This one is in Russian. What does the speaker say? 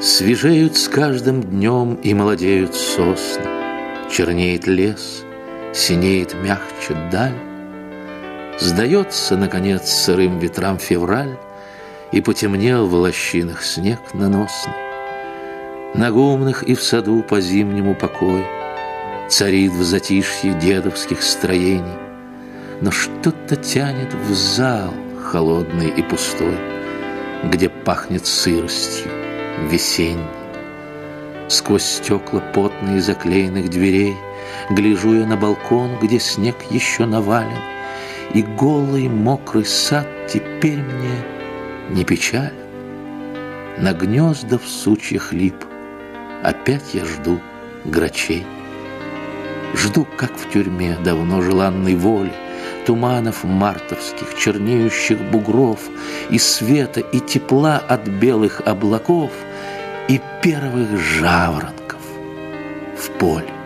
Свежеют с каждым днем и молодеют сосны, Чернеет лес, синеет мягче даль. Сдается, наконец, сырым ветрам февраль, И потемнел в лощинах снег наносный. На гумнах и в саду по зимнему покой Царит в затишье дедовских строений, Но что-то тянет в зал холодный и пустой, Где пахнет сыростью весенней. Сквозь стекла потные заклеенных дверей Гляжу я на балкон, где снег еще навален, И голый мокрый сад теперь мне не печаль. На гнезда в сучьях лип Опять я жду грачей. Жду, как в тюрьме давно желанной воли, Туманов мартовских, чернеющих бугров, И света, и тепла от белых облаков, И первых жаворонков в поле.